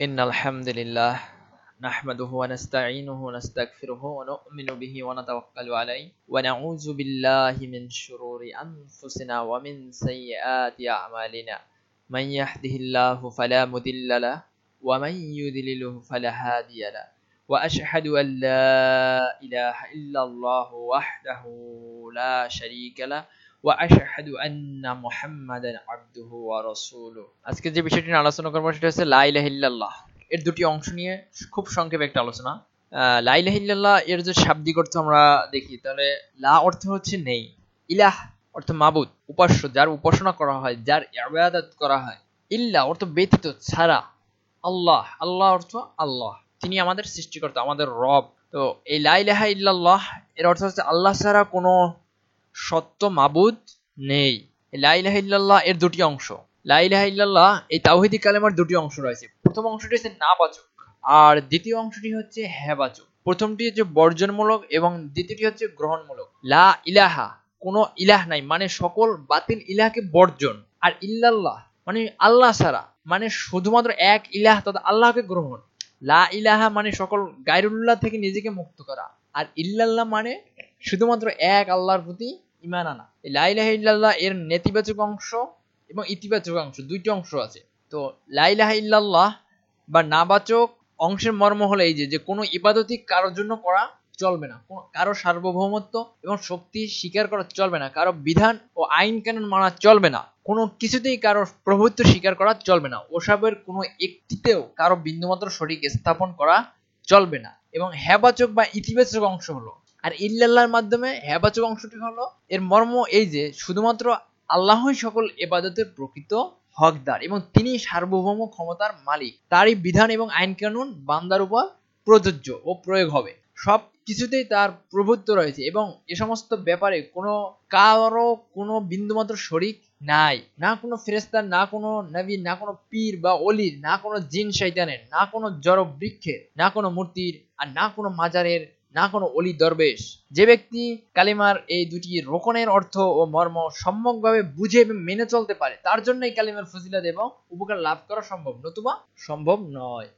إن الحمد لله نحمده ونستعينه ونستغفره ونؤمن به ونتوكل عليه ونعوذ بالله من شرور أنفسنا ومن سيئات أعمالنا. من يهده الله فلا مضل له ومن يضلله فلا هادي له. وأشهد أن لا إله إلا الله وحده لا شريك له وأشهد أن محمدا عبده ورسوله আজকে যে বিষয়টি নিয়ে আলোচনা করবো সেটা হচ্ছে লা ইলাহা ইল্লাল্লাহ এর দুটি অংশ নিয়ে খুব সংক্ষেপে একটা আলোচনা আহ, লা ইলাহা ইল্লাল্লাহ এর যে শাব্দিক অর্থ আমরা দেখি তাহলে লা অর্থ হচ্ছে নেই ইলাহ অর্থ মাবুদ উপাস্য যার উপাসনা করা হয় যার ইবাদত করা হয় ইল্লা অর্থ ব্যতীত ছাড়া আল্লাহ আল্লাহ অর্থ আল্লাহ তিনি আমাদের সৃষ্টিকর্তা আমাদের রব তো এই লা ইলাহা ইল্লাল্লাহ এর অর্থ হচ্ছে আল্লাহ ছাড়া কোনো সত্য মাবুদ নেই। লা ইলাহা ইল্লাল্লাহ এর দুটি অংশ। লা ইলাহা ইল্লাল্লাহ এই তাওহীদি কালেমার দুটি অংশ রয়েছে। প্রথম অংশটি হচ্ছে না বাচক আর দ্বিতীয় অংশটি হচ্ছে হ্যাঁ বাচক প্রথমটি হচ্ছে বর্জনমূলক এবং দ্বিতীয়টি হচ্ছে গ্রহণমূলক। লা ইলাহা, কোনো ইলাহ নাই মানে সকল বাতিল ইলাহকে বর্জন। আর ইল্লাল্লাহ মানে আল্লাহ ছাড়া মানে শুধুমাত্র এক ইলাহ তথা আল্লাহকে গ্রহণ। লা ইলাহা মানে সকল গায়রুল্লাহ থেকে নিজেকে মুক্ত করা। আর ইল্লাল্লাহ মানে শুধুমাত্র এক আল্লাহর প্রতি ইমান আনা এই লা ইলাহা ইল্লাল্লাহ এর নেতিবাচক অংশ এবং ইতিবাচক অংশ, দুইটি অংশ আছে। তো লা ইলাহা ইল্লাল্লাহ বা নাবাচক অংশের মর্ম হলো এই যে যে কোনো ইবাদতই কারোর জন্য করা চলবে না। কারও সার্বভৌমত্ব এবং শক্তি স্বীকার করা চলবে না। কারও বিধান ও আইন কানুন মানা চলবে না। কোনো কিছুতেই কারও প্রভুত্ব স্বীকার করা চলবে না। ওসবের কোনো একটিতেও কারও বিন্দুমাত্র সঠিক স্থাপন করা চলবে না। এবং হ্যাবাচক বা ইতিবাচক অংশ হলো আর ইল্লাল্লাহর মাধ্যমে হ্যাবাচক অংশটি হলো এর মর্ম এই যে শুধুমাত্র আল্লাহই সকল এবাদতের প্রকৃত হকদার এবং তিনি সার্বভৌম ক্ষমতার মালিক। তারই বিধান এবং আইন কানুন বান্দার উপর প্রযোজ্য ও প্রয়োগ হবে। সব কিছুতেই তার প্রভুত্ব রয়েছে এবং এ সমস্ত ব্যাপারে কোনো কারও কোনো বিন্দুমাত্র শরিক নাই। না কোনো ফেরেস্তার না কোনো নবী, না কোনো পীর বা অলির না কোনো জিন শৈতানের না কোনো জড় বৃক্ষের না কোনো মূর্তির আর না কোনো মাজারের না কোনো অলি দরবেশ। যে ব্যক্তি কালিমার এই দুটি রোকনের অর্থ ও মর্ম সম্যকভাবে বুঝে এবং মেনে চলতে পারে, তার জন্যই কালিমার ফজিলত এবং উপকার লাভ করা সম্ভব। নতুবা সম্ভব নয়।